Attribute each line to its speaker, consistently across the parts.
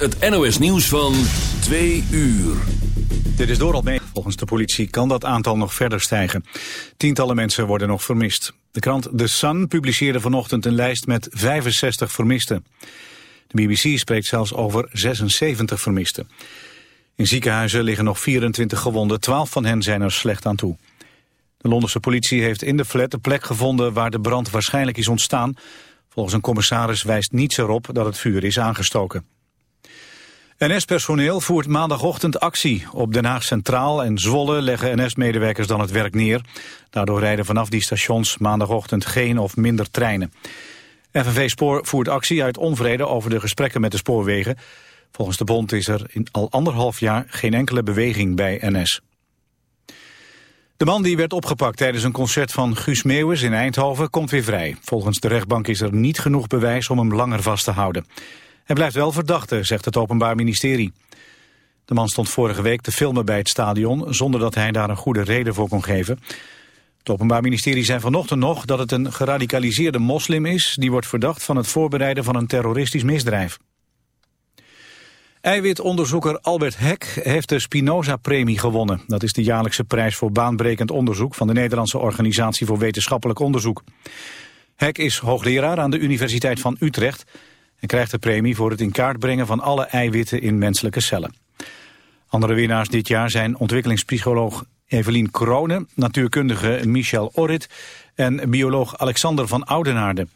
Speaker 1: Het NOS nieuws van 2 uur.
Speaker 2: Dit is Dorald mee. Volgens de politie kan dat aantal nog verder stijgen. Tientallen mensen worden nog vermist. De krant The Sun publiceerde vanochtend een lijst met 65 vermisten. De BBC spreekt zelfs over 76 vermisten. In ziekenhuizen liggen nog 24 gewonden, 12 van hen zijn er slecht aan toe. De Londense politie heeft in de flat de plek gevonden waar de brand waarschijnlijk is ontstaan. Volgens een commissaris wijst niets erop dat het vuur is aangestoken. NS-personeel voert maandagochtend actie. Op Den Haag Centraal en Zwolle leggen NS-medewerkers dan het werk neer. Daardoor rijden vanaf die stations maandagochtend geen of minder treinen. FNV Spoor voert actie uit onvrede over de gesprekken met de spoorwegen. Volgens de bond is er in al anderhalf jaar geen enkele beweging bij NS. De man die werd opgepakt tijdens een concert van Guus Meeuwis in Eindhoven komt weer vrij. Volgens de rechtbank is er niet genoeg bewijs om hem langer vast te houden. Hij blijft wel verdachte, zegt het Openbaar Ministerie. De man stond vorige week te filmen bij het stadion... zonder dat hij daar een goede reden voor kon geven. Het Openbaar Ministerie zei vanochtend nog dat het een geradicaliseerde moslim is... die wordt verdacht van het voorbereiden van een terroristisch misdrijf. Eiwitonderzoeker Albert Heck heeft de Spinoza-premie gewonnen. Dat is de jaarlijkse prijs voor baanbrekend onderzoek... van de Nederlandse Organisatie voor Wetenschappelijk Onderzoek. Heck is hoogleraar aan de Universiteit van Utrecht en krijgt de premie voor het in kaart brengen van alle eiwitten in menselijke cellen. Andere winnaars dit jaar zijn ontwikkelingspsycholoog Evelien Krone, natuurkundige Michel Orrit en bioloog Alexander van Oudenaarde.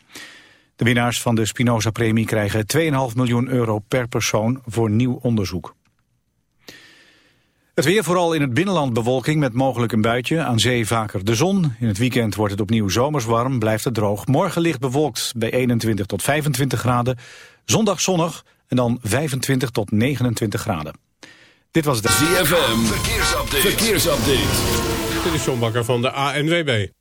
Speaker 2: De winnaars van de Spinoza-premie krijgen 2,5 miljoen euro per persoon voor nieuw onderzoek. Het weer vooral in het binnenland bewolking met mogelijk een buitje. Aan zee vaker de zon. In het weekend wordt het opnieuw zomers warm, blijft het droog. Morgen licht bewolkt bij 21 tot 25 graden. Zondag zonnig en dan 25 tot 29 graden. Dit was de
Speaker 1: ZFM. Verkeersupdate. Verkeersupdate.
Speaker 3: Dit is John Bakker van de ANWB.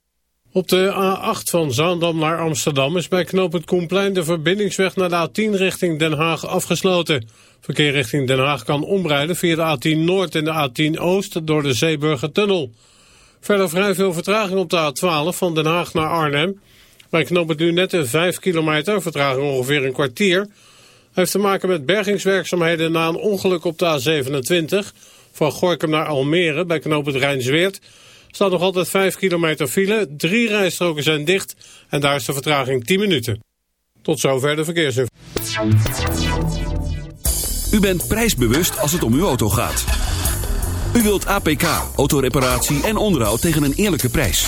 Speaker 3: Op de A8 van Zaandam naar Amsterdam is bij knooppunt Koenplein de verbindingsweg naar de A10 richting Den Haag afgesloten. Verkeer richting Den Haag kan omrijden via de A10 Noord en de A10 Oost door de Zeeburgertunnel. Verder vrij veel vertraging op de A12 van Den Haag naar Arnhem. Bij knooppunt nu net een 5 kilometer, vertraging ongeveer een kwartier. Heeft te maken met bergingswerkzaamheden na een ongeluk op de A27... van Gorkum naar Almere bij knooppunt Rijnsweert staat nog altijd 5 kilometer file. Drie rijstroken zijn dicht en daar is de vertraging 10 minuten. Tot zover de verkeersinformatie.
Speaker 1: U bent prijsbewust als het om uw auto gaat. U wilt APK, autoreparatie en onderhoud tegen een eerlijke prijs.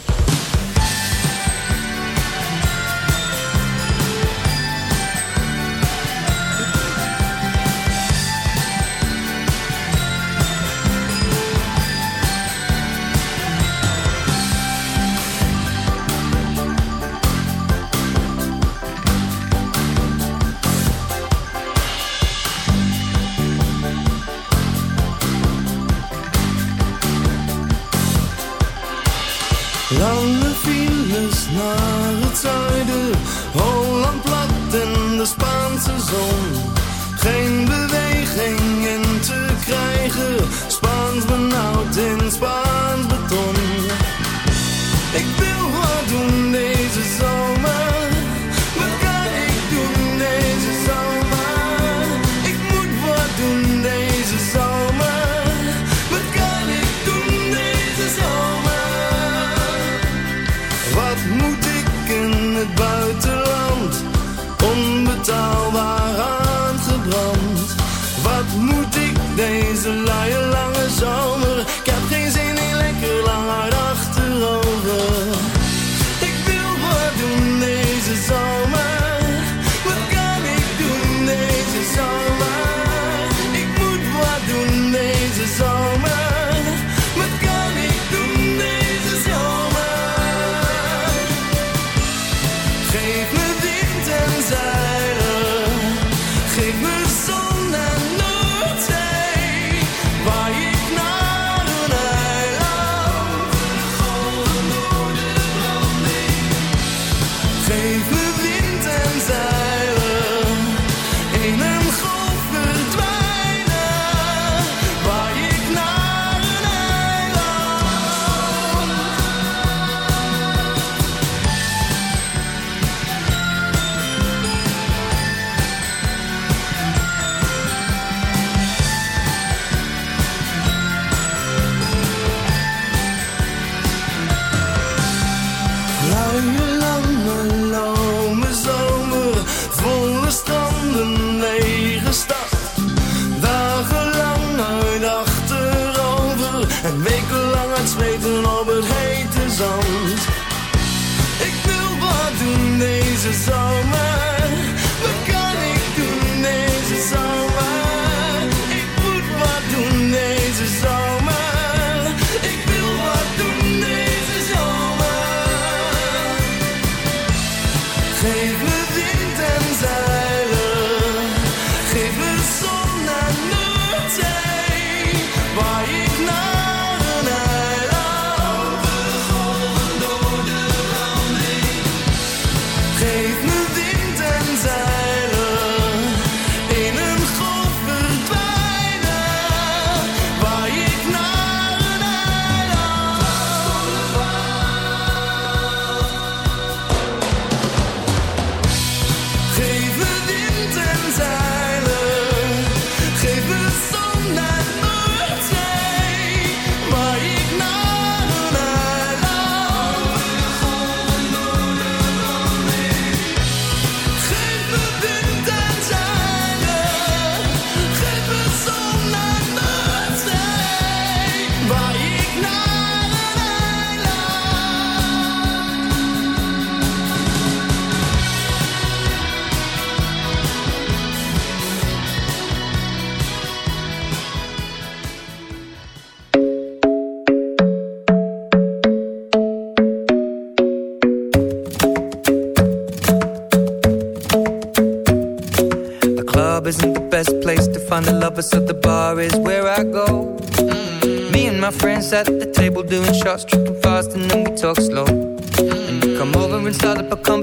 Speaker 1: since.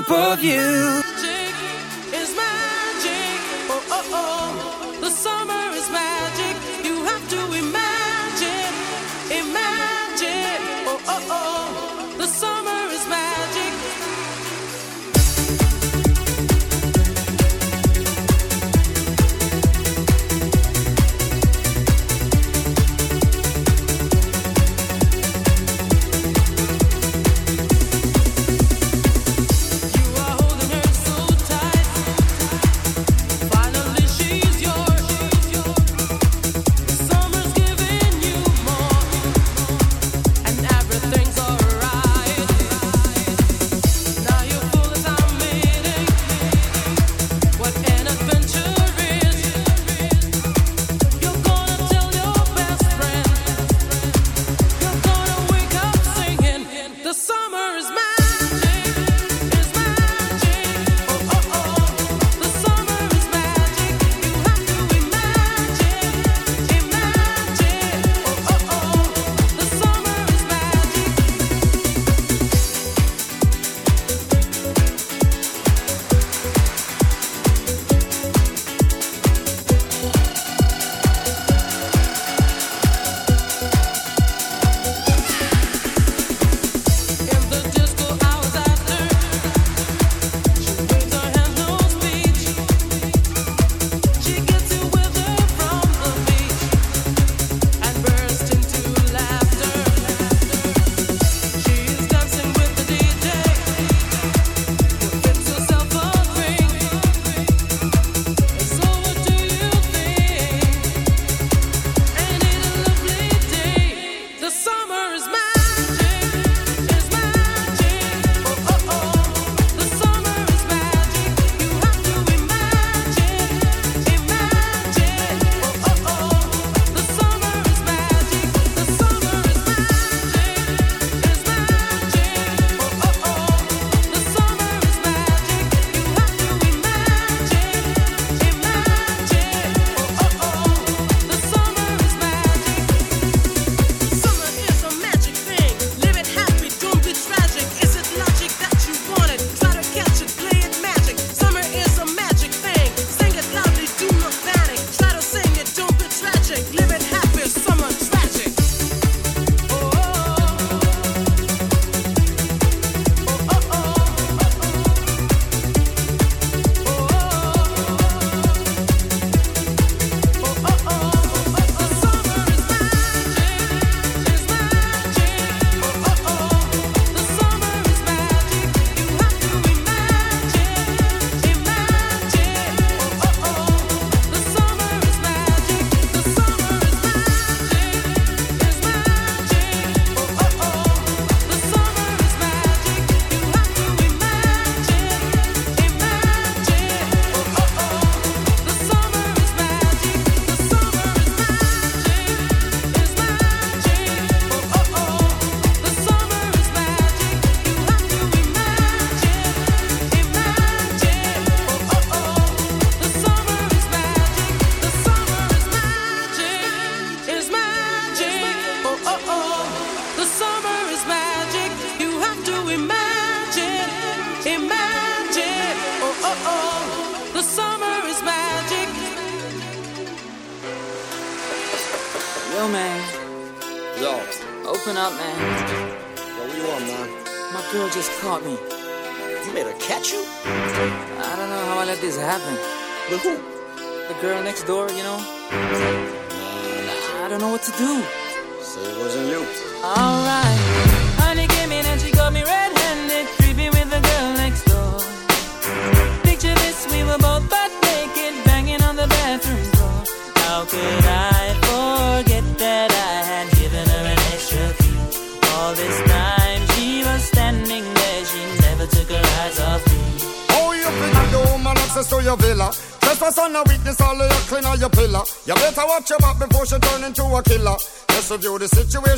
Speaker 1: shape
Speaker 4: of you.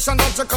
Speaker 5: generation that you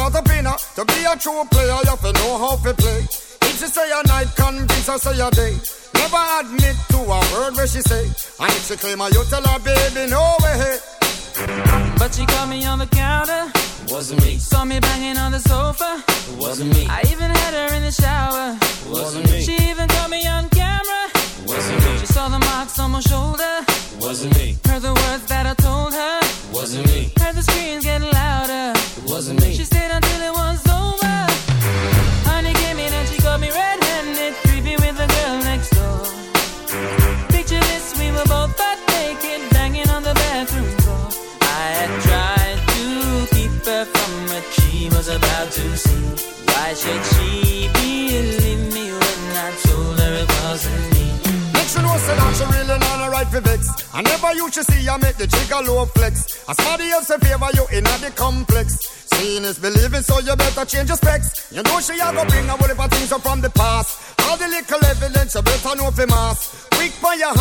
Speaker 6: fi vex. I never you should see I make the jigger low flex. And somebody else in favor you in the complex. Seeing is believing, so you better change your specs. You know she a go bring a whole heap of things up from the past. All the little evidence you better know for mass. Quick by your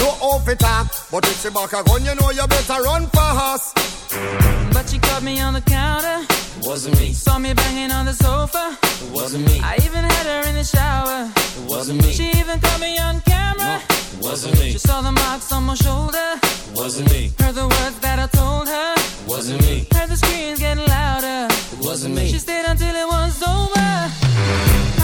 Speaker 6: no off it up. But if back a gun, you know you better run fast.
Speaker 7: But caught me on the counter.
Speaker 8: It wasn't me.
Speaker 7: Saw me banging on the sofa.
Speaker 8: It wasn't me.
Speaker 7: I even had her in the shower.
Speaker 8: It wasn't me.
Speaker 7: She even caught me on camera.
Speaker 8: No, it wasn't me.
Speaker 7: She saw the marks on my shoulder.
Speaker 8: It wasn't me.
Speaker 7: Heard the words that I told her.
Speaker 8: It wasn't me.
Speaker 7: Heard the screams getting louder.
Speaker 8: Wasn't me.
Speaker 7: She stayed until it was over.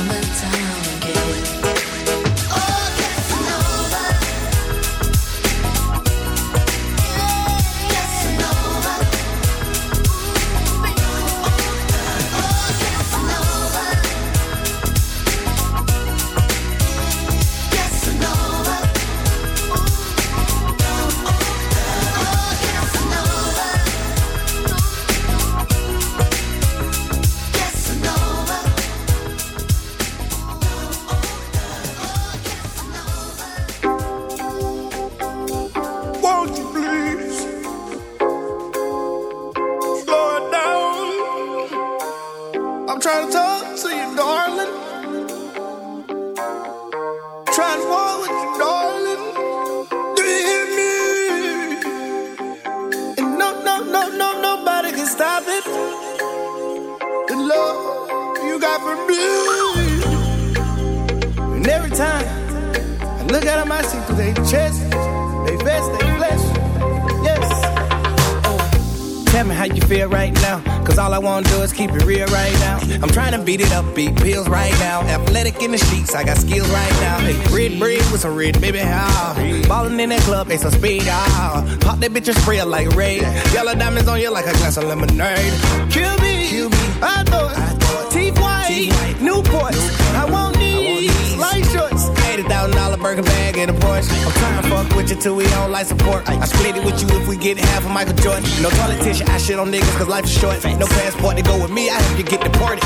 Speaker 9: that
Speaker 10: bitch and spray her like raid. Yellow diamonds on you like a glass of lemonade. Kill me, Kill me. I thought, thought. teeth white, Newport. I want these light shorts. $80,000 burger bag and a Porsche. I'm trying to fuck with you till we don't like support. I split it with you if we get half of Michael Jordan. No politician, I shit on niggas cause life is short. No passport to go with me, I have to get deported.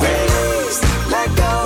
Speaker 9: Ladies, let go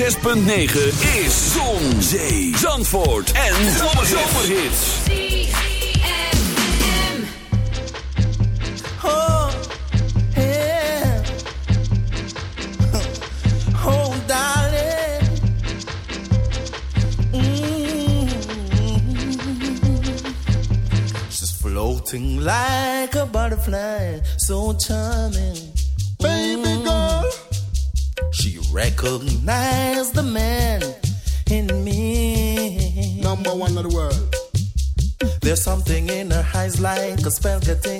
Speaker 11: 106.9 is Zon, Zee, Zandvoort en Zomerhits.
Speaker 1: Oh, yeah. Oh, darling. Mm -hmm. Floating like a butterfly, so charming. recognize the man in me. Number one of the world. There's something in her eyes like a spell getting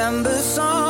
Speaker 12: December song.